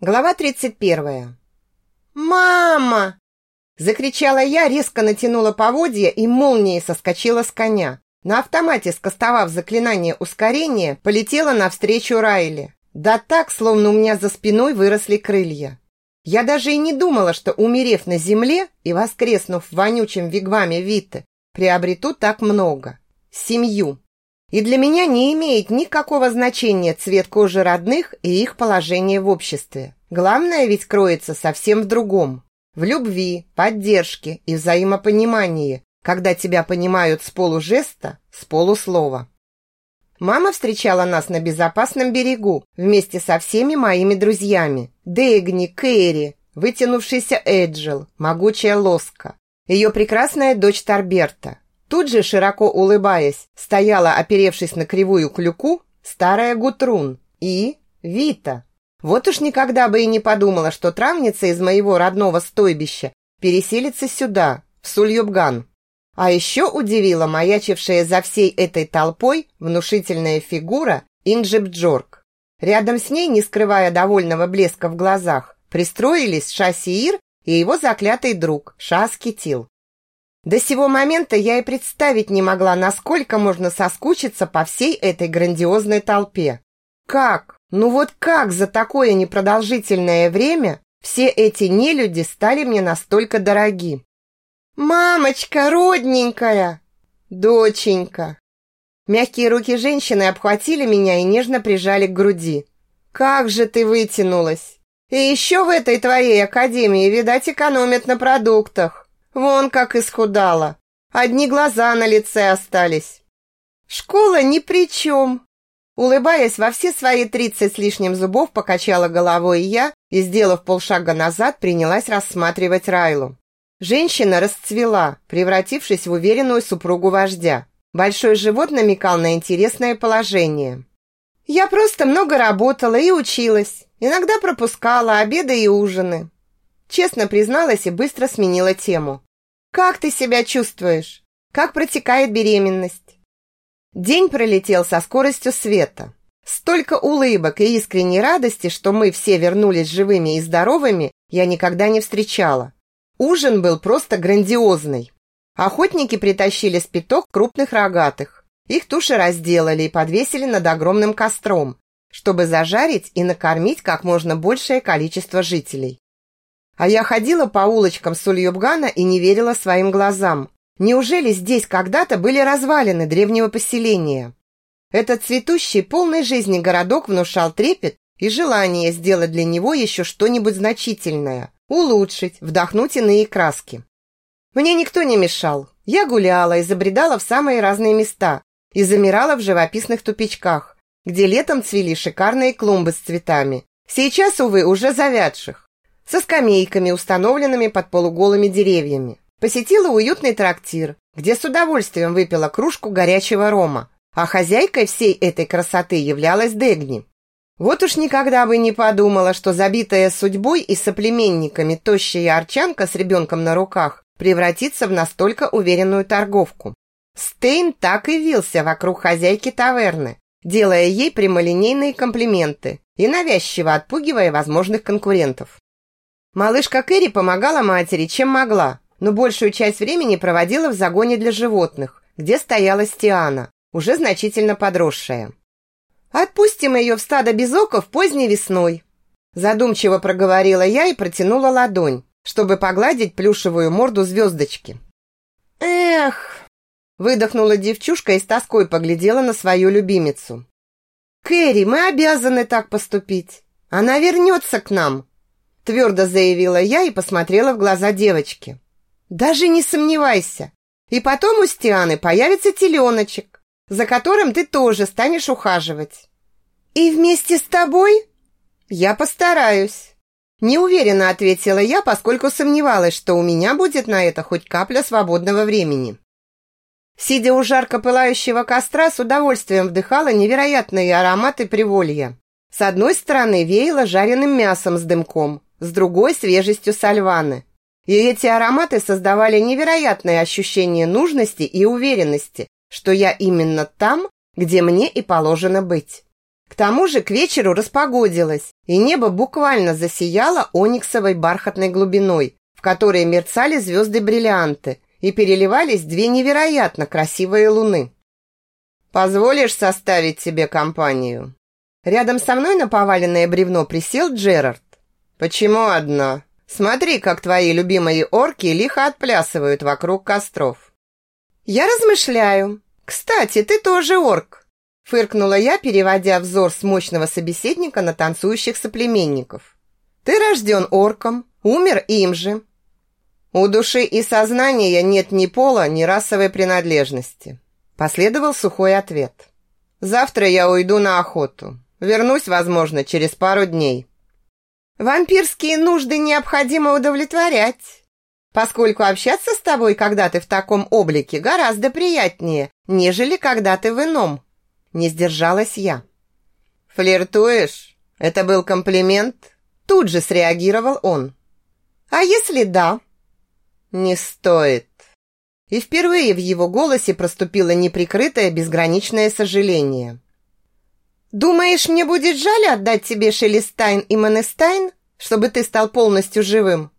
Глава 31. «Мама!» Закричала я, резко натянула поводья и молнией соскочила с коня. На автомате, скостовав заклинание ускорения, полетела навстречу Райли. Да так, словно у меня за спиной выросли крылья. Я даже и не думала, что, умерев на земле и воскреснув в вонючем вигваме Виты, приобрету так много. Семью. И для меня не имеет никакого значения цвет кожи родных и их положение в обществе. Главное ведь кроется совсем в другом. В любви, поддержке и взаимопонимании, когда тебя понимают с полужеста, с полуслова. Мама встречала нас на безопасном берегу вместе со всеми моими друзьями. Дэгни, Кэрри, вытянувшийся Эджил, могучая Лоска, ее прекрасная дочь Тарберта, Тут же, широко улыбаясь, стояла, оперевшись на кривую клюку, старая Гутрун и Вита. Вот уж никогда бы и не подумала, что травница из моего родного стойбища переселится сюда, в Сульёбган. А еще удивила маячившая за всей этой толпой внушительная фигура Инджибджорк. Рядом с ней, не скрывая довольного блеска в глазах, пристроились Шасиир и его заклятый друг Шаскитил. До сего момента я и представить не могла, насколько можно соскучиться по всей этой грандиозной толпе. Как? Ну вот как за такое непродолжительное время все эти нелюди стали мне настолько дороги? «Мамочка, родненькая!» «Доченька!» Мягкие руки женщины обхватили меня и нежно прижали к груди. «Как же ты вытянулась! И еще в этой твоей академии, видать, экономят на продуктах!» Вон как исхудала. Одни глаза на лице остались. Школа ни при чем. Улыбаясь во все свои тридцать с лишним зубов, покачала головой я и, сделав полшага назад, принялась рассматривать Райлу. Женщина расцвела, превратившись в уверенную супругу вождя. Большой живот намекал на интересное положение. «Я просто много работала и училась. Иногда пропускала обеды и ужины». Честно призналась и быстро сменила тему. Как ты себя чувствуешь? Как протекает беременность? День пролетел со скоростью света. Столько улыбок и искренней радости, что мы все вернулись живыми и здоровыми, я никогда не встречала. Ужин был просто грандиозный. Охотники притащили спиток крупных рогатых. Их туши разделали и подвесили над огромным костром, чтобы зажарить и накормить как можно большее количество жителей. А я ходила по улочкам Сульюбгана и не верила своим глазам. Неужели здесь когда-то были развалины древнего поселения? Этот цветущий, полный жизни городок внушал трепет и желание сделать для него еще что-нибудь значительное, улучшить, вдохнуть иные краски. Мне никто не мешал. Я гуляла и забредала в самые разные места и замирала в живописных тупичках, где летом цвели шикарные клумбы с цветами. Сейчас, увы, уже завядших со скамейками, установленными под полуголыми деревьями. Посетила уютный трактир, где с удовольствием выпила кружку горячего рома, а хозяйкой всей этой красоты являлась Дегни. Вот уж никогда бы не подумала, что забитая судьбой и соплеменниками тощая арчанка с ребенком на руках превратится в настолько уверенную торговку. Стейн так и вился вокруг хозяйки таверны, делая ей прямолинейные комплименты и навязчиво отпугивая возможных конкурентов. Малышка Кэрри помогала матери, чем могла, но большую часть времени проводила в загоне для животных, где стояла Стиана, уже значительно подросшая. «Отпустим ее в стадо безоков поздней весной», задумчиво проговорила я и протянула ладонь, чтобы погладить плюшевую морду звездочки. «Эх!» выдохнула девчушка и с тоской поглядела на свою любимицу. «Кэрри, мы обязаны так поступить. Она вернется к нам, твердо заявила я и посмотрела в глаза девочки. Даже не сомневайся. И потом у Стианы появится теленочек, за которым ты тоже станешь ухаживать. И вместе с тобой? Я постараюсь. Неуверенно ответила я, поскольку сомневалась, что у меня будет на это хоть капля свободного времени. Сидя у жарко пылающего костра, с удовольствием вдыхала невероятные ароматы приволья. С одной стороны веяло жареным мясом с дымком, с другой свежестью сальваны. И эти ароматы создавали невероятное ощущение нужности и уверенности, что я именно там, где мне и положено быть. К тому же к вечеру распогодилось, и небо буквально засияло ониксовой бархатной глубиной, в которой мерцали звезды-бриллианты и переливались две невероятно красивые луны. «Позволишь составить тебе компанию?» Рядом со мной на поваленное бревно присел Джерард. «Почему одна? Смотри, как твои любимые орки лихо отплясывают вокруг костров». «Я размышляю. Кстати, ты тоже орк», фыркнула я, переводя взор с мощного собеседника на танцующих соплеменников. «Ты рожден орком, умер им же, у души и сознания нет ни пола, ни расовой принадлежности. Последовал сухой ответ. Завтра я уйду на охоту. Вернусь, возможно, через пару дней. Вампирские нужды необходимо удовлетворять. Поскольку общаться с тобой, когда ты в таком облике, гораздо приятнее, нежели когда ты в ином. Не сдержалась я. Флиртуешь? Это был комплимент? Тут же среагировал он. А если да? «Не стоит». И впервые в его голосе проступило неприкрытое безграничное сожаление. «Думаешь, мне будет жаль отдать тебе Шелестайн и Манестайн, чтобы ты стал полностью живым?»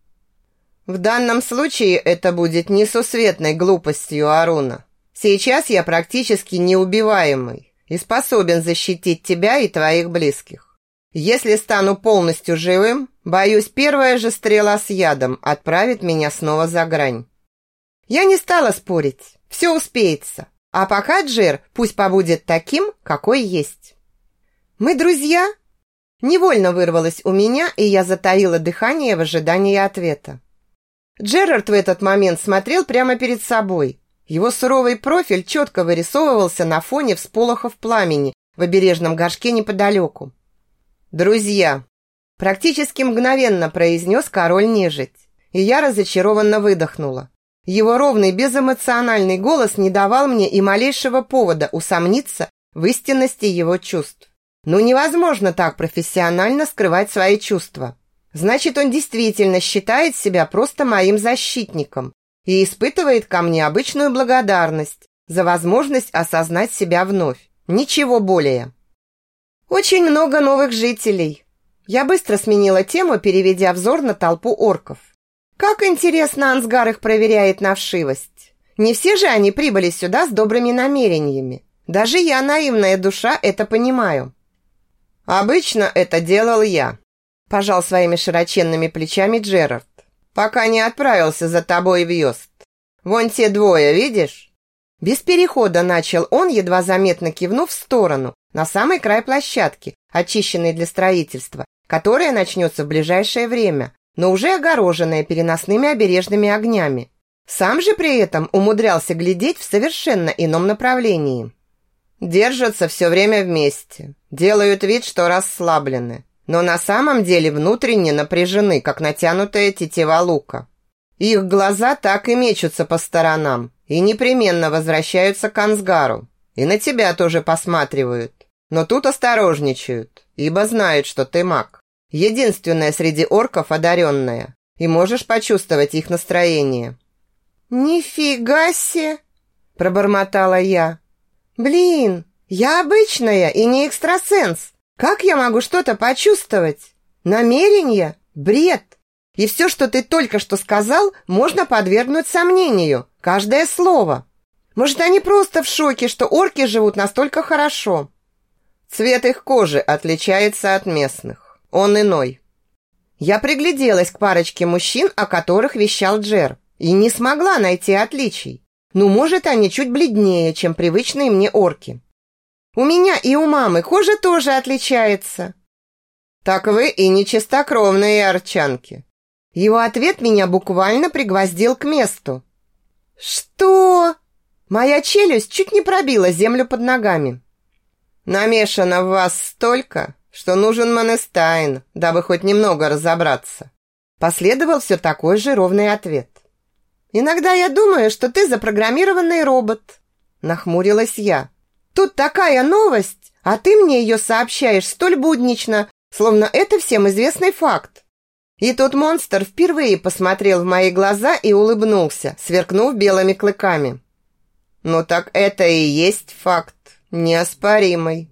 «В данном случае это будет несусветной глупостью Аруна. Сейчас я практически неубиваемый и способен защитить тебя и твоих близких. Если стану полностью живым, боюсь, первая же стрела с ядом отправит меня снова за грань. Я не стала спорить. Все успеется. А пока Джер пусть побудет таким, какой есть. Мы друзья? Невольно вырвалось у меня, и я затаила дыхание в ожидании ответа. Джерард в этот момент смотрел прямо перед собой. Его суровый профиль четко вырисовывался на фоне всполохов пламени в обережном горшке неподалеку. «Друзья!» Практически мгновенно произнес король нежить, и я разочарованно выдохнула. Его ровный, безэмоциональный голос не давал мне и малейшего повода усомниться в истинности его чувств. Ну невозможно так профессионально скрывать свои чувства. Значит, он действительно считает себя просто моим защитником и испытывает ко мне обычную благодарность за возможность осознать себя вновь. Ничего более. Очень много новых жителей. Я быстро сменила тему, переведя взор на толпу орков. Как интересно Ансгар их проверяет на вшивость. Не все же они прибыли сюда с добрыми намерениями. Даже я, наивная душа, это понимаю. Обычно это делал я, пожал своими широченными плечами Джерард. Пока не отправился за тобой в Йост. Вон те двое, видишь? Без перехода начал он, едва заметно кивнув в сторону, на самый край площадки, очищенной для строительства, которая начнется в ближайшее время, но уже огороженная переносными обережными огнями. Сам же при этом умудрялся глядеть в совершенно ином направлении. Держатся все время вместе, делают вид, что расслаблены, но на самом деле внутренне напряжены, как натянутая тетива лука. Их глаза так и мечутся по сторонам и непременно возвращаются к Ансгару, и на тебя тоже посматривают. Но тут осторожничают, ибо знают, что ты маг. Единственная среди орков одаренная, и можешь почувствовать их настроение». «Нифига себе!» – пробормотала я. «Блин, я обычная и не экстрасенс. Как я могу что-то почувствовать? Намерение? Бред! И все, что ты только что сказал, можно подвергнуть сомнению. Каждое слово. Может, они просто в шоке, что орки живут настолько хорошо. Цвет их кожи отличается от местных. Он иной. Я пригляделась к парочке мужчин, о которых вещал Джер, и не смогла найти отличий. Ну, может, они чуть бледнее, чем привычные мне орки. У меня и у мамы кожа тоже отличается. Так вы и не чистокровные арчанки. Его ответ меня буквально пригвоздил к месту. Что? Моя челюсть чуть не пробила землю под ногами. Намешано в вас столько, что нужен Манестайн, дабы хоть немного разобраться. Последовал все такой же ровный ответ. Иногда я думаю, что ты запрограммированный робот. Нахмурилась я. Тут такая новость, а ты мне ее сообщаешь столь буднично, словно это всем известный факт. И тут монстр впервые посмотрел в мои глаза и улыбнулся, сверкнув белыми клыками. «Ну так это и есть факт, неоспоримый».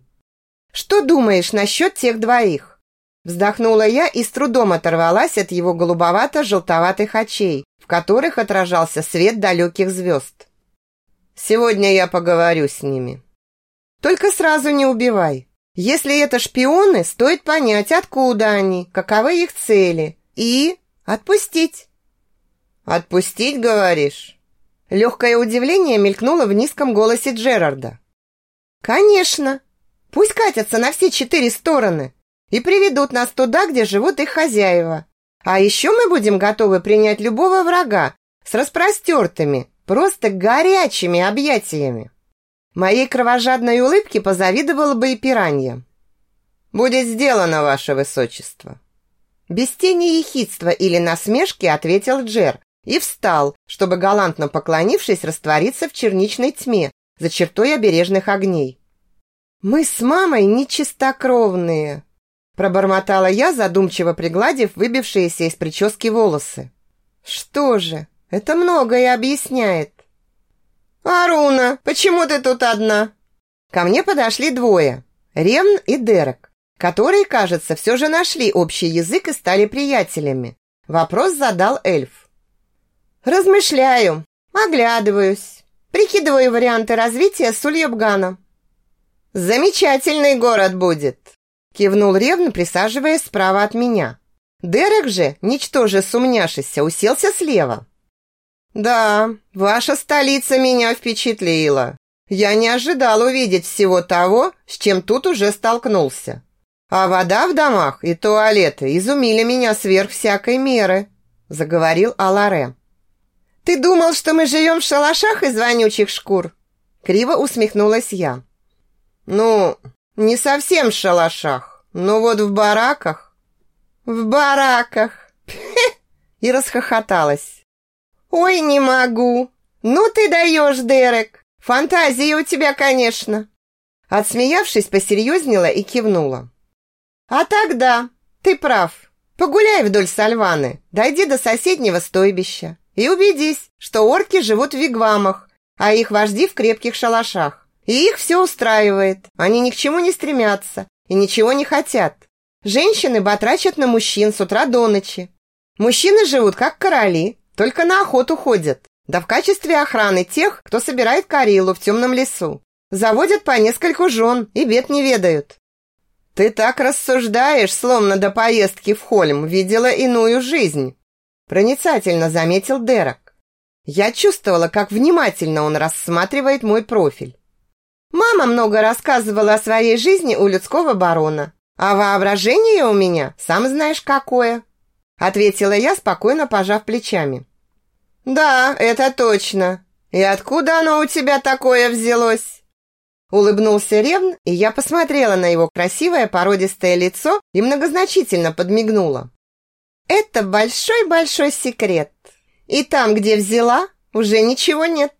Что думаешь насчет тех двоих?» Вздохнула я и с трудом оторвалась от его голубовато-желтоватых очей, в которых отражался свет далеких звезд. «Сегодня я поговорю с ними». «Только сразу не убивай. Если это шпионы, стоит понять, откуда они, каковы их цели, и отпустить». «Отпустить, говоришь?» Легкое удивление мелькнуло в низком голосе Джерарда. «Конечно. Пусть катятся на все четыре стороны и приведут нас туда, где живут их хозяева. А еще мы будем готовы принять любого врага с распростертыми, просто горячими объятиями». Моей кровожадной улыбке позавидовала бы и пиранья. «Будет сделано, ваше высочество!» Без тени ехидства или насмешки ответил Джер и встал, чтобы, галантно поклонившись, раствориться в черничной тьме за чертой обережных огней. «Мы с мамой нечистокровные!» Пробормотала я, задумчиво пригладив выбившиеся из прически волосы. «Что же, это многое объясняет. «Аруна, почему ты тут одна?» Ко мне подошли двое, Ревн и Дерек, которые, кажется, все же нашли общий язык и стали приятелями. Вопрос задал эльф. «Размышляю, оглядываюсь, прикидываю варианты развития Сульебгана». «Замечательный город будет!» Кивнул Ревн, присаживаясь справа от меня. Дерек же, ничтоже сумняшися, уселся слева. «Да, ваша столица меня впечатлила. Я не ожидал увидеть всего того, с чем тут уже столкнулся. А вода в домах и туалеты изумили меня сверх всякой меры», заговорил Аларе. «Ты думал, что мы живем в шалашах из вонючих шкур?» Криво усмехнулась я. «Ну, не совсем в шалашах, но вот в бараках». «В бараках!» И расхохоталась. «Ой, не могу! Ну ты даешь, Дерек! Фантазия у тебя, конечно!» Отсмеявшись, посерьезнела и кивнула. «А тогда, ты прав. Погуляй вдоль Сальваны, дойди до соседнего стойбища и убедись, что орки живут в вигвамах, а их вожди в крепких шалашах. И их все устраивает, они ни к чему не стремятся и ничего не хотят. Женщины батрачат на мужчин с утра до ночи. Мужчины живут как короли, только на охоту ходят, да в качестве охраны тех, кто собирает Карилу в темном лесу. Заводят по нескольку жен и бед не ведают. Ты так рассуждаешь, словно до поездки в Хольм видела иную жизнь. Проницательно заметил Дерек. Я чувствовала, как внимательно он рассматривает мой профиль. Мама много рассказывала о своей жизни у людского барона, а воображение у меня, сам знаешь какое, ответила я, спокойно пожав плечами. «Да, это точно. И откуда оно у тебя такое взялось?» Улыбнулся Ревн, и я посмотрела на его красивое породистое лицо и многозначительно подмигнула. «Это большой-большой секрет. И там, где взяла, уже ничего нет».